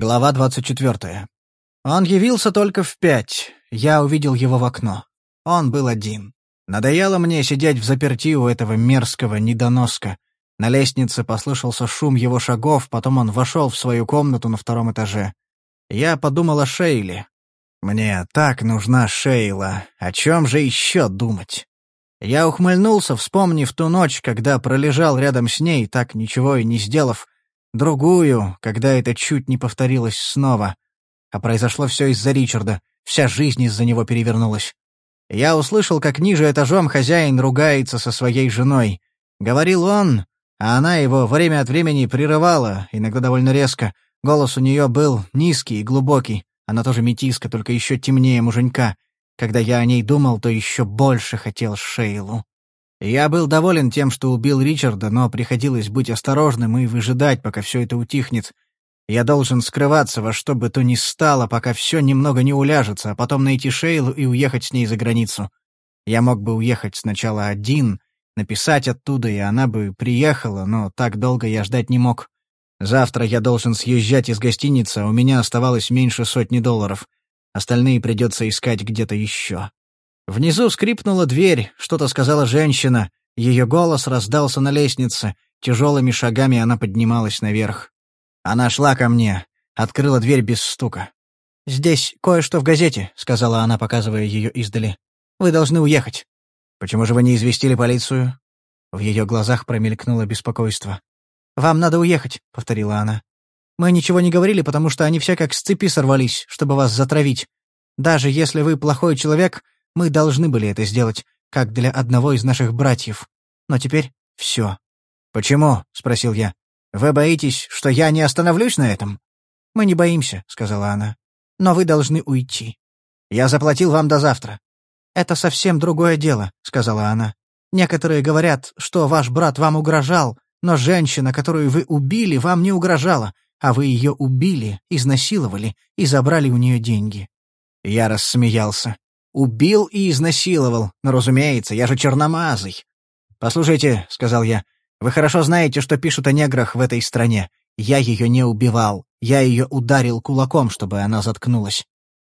Глава 24. Он явился только в пять. Я увидел его в окно. Он был один. Надоело мне сидеть в заперти у этого мерзкого недоноска. На лестнице послышался шум его шагов, потом он вошел в свою комнату на втором этаже. Я подумал о Шейле. Мне так нужна Шейла. О чем же еще думать? Я ухмыльнулся, вспомнив ту ночь, когда пролежал рядом с ней, так ничего и не сделав, Другую, когда это чуть не повторилось снова. А произошло все из-за Ричарда. Вся жизнь из-за него перевернулась. Я услышал, как ниже этажом хозяин ругается со своей женой. Говорил он, а она его время от времени прерывала, иногда довольно резко. Голос у нее был низкий и глубокий. Она тоже метиска, только еще темнее муженька. Когда я о ней думал, то еще больше хотел Шейлу. Я был доволен тем, что убил Ричарда, но приходилось быть осторожным и выжидать, пока все это утихнет. Я должен скрываться во что бы то ни стало, пока все немного не уляжется, а потом найти Шейлу и уехать с ней за границу. Я мог бы уехать сначала один, написать оттуда, и она бы приехала, но так долго я ждать не мог. Завтра я должен съезжать из гостиницы, а у меня оставалось меньше сотни долларов. Остальные придется искать где-то еще. Внизу скрипнула дверь, что-то сказала женщина. Ее голос раздался на лестнице. Тяжелыми шагами она поднималась наверх. Она шла ко мне, открыла дверь без стука. «Здесь кое-что в газете», — сказала она, показывая ее издали. «Вы должны уехать». «Почему же вы не известили полицию?» В ее глазах промелькнуло беспокойство. «Вам надо уехать», — повторила она. «Мы ничего не говорили, потому что они все как с цепи сорвались, чтобы вас затравить. Даже если вы плохой человек, мы должны были это сделать, как для одного из наших братьев. Но теперь все. «Почему?» — спросил я. «Вы боитесь, что я не остановлюсь на этом?» «Мы не боимся», — сказала она. «Но вы должны уйти. Я заплатил вам до завтра». «Это совсем другое дело», — сказала она. «Некоторые говорят, что ваш брат вам угрожал, но женщина, которую вы убили, вам не угрожала, а вы ее убили, изнасиловали и забрали у нее деньги». Я рассмеялся. Убил и изнасиловал. Но, разумеется, я же черномазый. «Послушайте», — сказал я, — «вы хорошо знаете, что пишут о неграх в этой стране. Я ее не убивал. Я ее ударил кулаком, чтобы она заткнулась».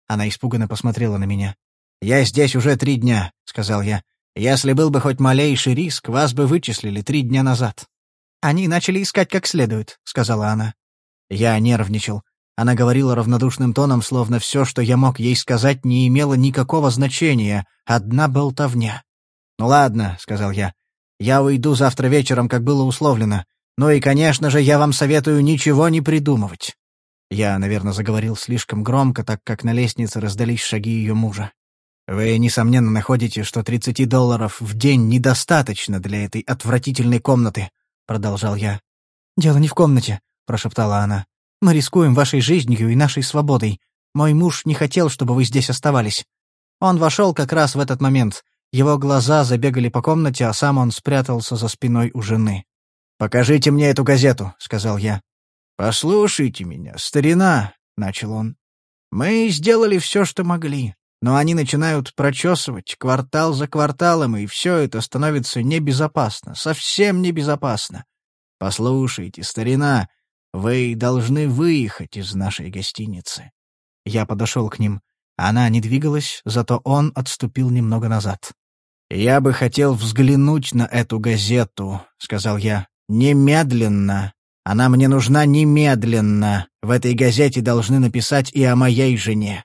Она испуганно посмотрела на меня. «Я здесь уже три дня», — сказал я. «Если был бы хоть малейший риск, вас бы вычислили три дня назад». «Они начали искать как следует», — сказала она. Я нервничал. Она говорила равнодушным тоном, словно все, что я мог ей сказать, не имело никакого значения, одна болтовня. «Ну ладно», — сказал я, — «я уйду завтра вечером, как было условлено. Ну и, конечно же, я вам советую ничего не придумывать». Я, наверное, заговорил слишком громко, так как на лестнице раздались шаги ее мужа. «Вы, несомненно, находите, что 30 долларов в день недостаточно для этой отвратительной комнаты», — продолжал я. «Дело не в комнате», — прошептала она. Мы рискуем вашей жизнью и нашей свободой. Мой муж не хотел, чтобы вы здесь оставались. Он вошел как раз в этот момент. Его глаза забегали по комнате, а сам он спрятался за спиной у жены. «Покажите мне эту газету», — сказал я. «Послушайте меня, старина», — начал он. «Мы сделали все, что могли, но они начинают прочесывать квартал за кварталом, и все это становится небезопасно, совсем небезопасно. Послушайте, старина, вы должны выехать из нашей гостиницы». Я подошел к ним. Она не двигалась, зато он отступил немного назад. «Я бы хотел взглянуть на эту газету», — сказал я. «Немедленно. Она мне нужна немедленно. В этой газете должны написать и о моей жене».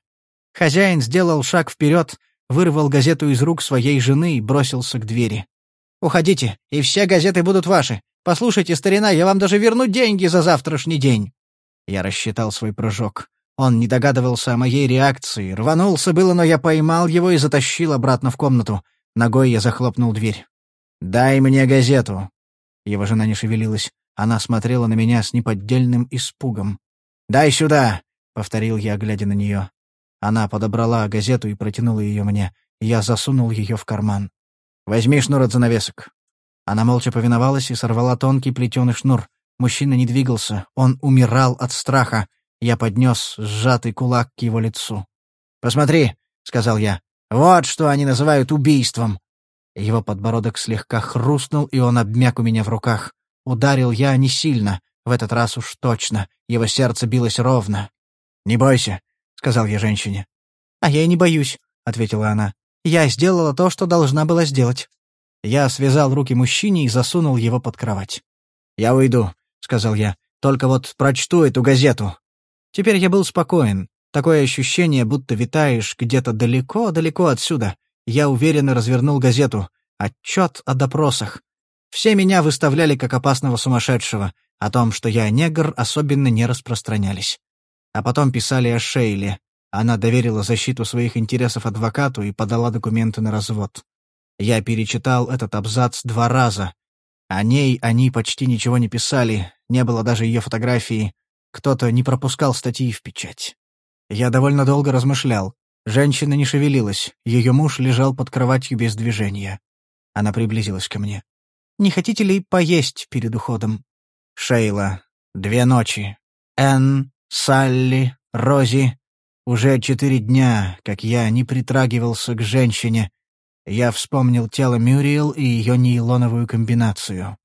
Хозяин сделал шаг вперед, вырвал газету из рук своей жены и бросился к двери. «Уходите, и все газеты будут ваши. Послушайте, старина, я вам даже верну деньги за завтрашний день». Я рассчитал свой прыжок. Он не догадывался о моей реакции. Рванулся было, но я поймал его и затащил обратно в комнату. Ногой я захлопнул дверь. «Дай мне газету». Его жена не шевелилась. Она смотрела на меня с неподдельным испугом. «Дай сюда!» — повторил я, глядя на нее. Она подобрала газету и протянула ее мне. Я засунул ее в карман. «Возьми шнур от занавесок». Она молча повиновалась и сорвала тонкий плетеный шнур. Мужчина не двигался, он умирал от страха. Я поднес сжатый кулак к его лицу. «Посмотри», — сказал я, — «вот что они называют убийством». Его подбородок слегка хрустнул, и он обмяк у меня в руках. Ударил я не сильно. В этот раз уж точно. Его сердце билось ровно. «Не бойся», — сказал я женщине. «А я и не боюсь», — ответила она. «Я сделала то, что должна была сделать». Я связал руки мужчине и засунул его под кровать. «Я уйду», — сказал я. «Только вот прочту эту газету». Теперь я был спокоен. Такое ощущение, будто витаешь где-то далеко-далеко отсюда. Я уверенно развернул газету. Отчет о допросах. Все меня выставляли как опасного сумасшедшего. О том, что я негр, особенно не распространялись. А потом писали о Шейле. Она доверила защиту своих интересов адвокату и подала документы на развод. Я перечитал этот абзац два раза. О ней они почти ничего не писали, не было даже ее фотографии. Кто-то не пропускал статьи в печать. Я довольно долго размышлял. Женщина не шевелилась, ее муж лежал под кроватью без движения. Она приблизилась ко мне. «Не хотите ли поесть перед уходом?» «Шейла. Две ночи. Энн, Салли, Рози. Уже четыре дня, как я не притрагивался к женщине. Я вспомнил тело Мюриел и ее нейлоновую комбинацию.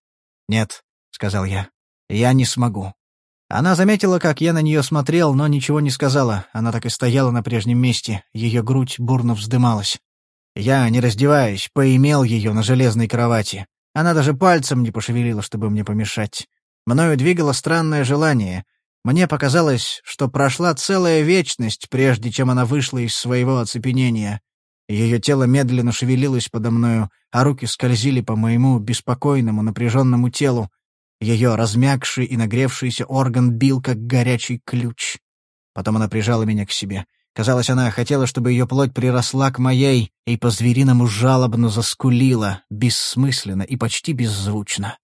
«Нет», — сказал я, — «я не смогу». Она заметила, как я на нее смотрел, но ничего не сказала. Она так и стояла на прежнем месте, ее грудь бурно вздымалась. Я, не раздеваясь, поимел ее на железной кровати. Она даже пальцем не пошевелила, чтобы мне помешать. Мною двигало странное желание. Мне показалось, что прошла целая вечность, прежде чем она вышла из своего оцепенения. Ее тело медленно шевелилось подо мною, а руки скользили по моему беспокойному, напряженному телу. Ее размягший и нагревшийся орган бил, как горячий ключ. Потом она прижала меня к себе. Казалось, она хотела, чтобы ее плоть приросла к моей и по-звериному жалобно заскулила, бессмысленно и почти беззвучно.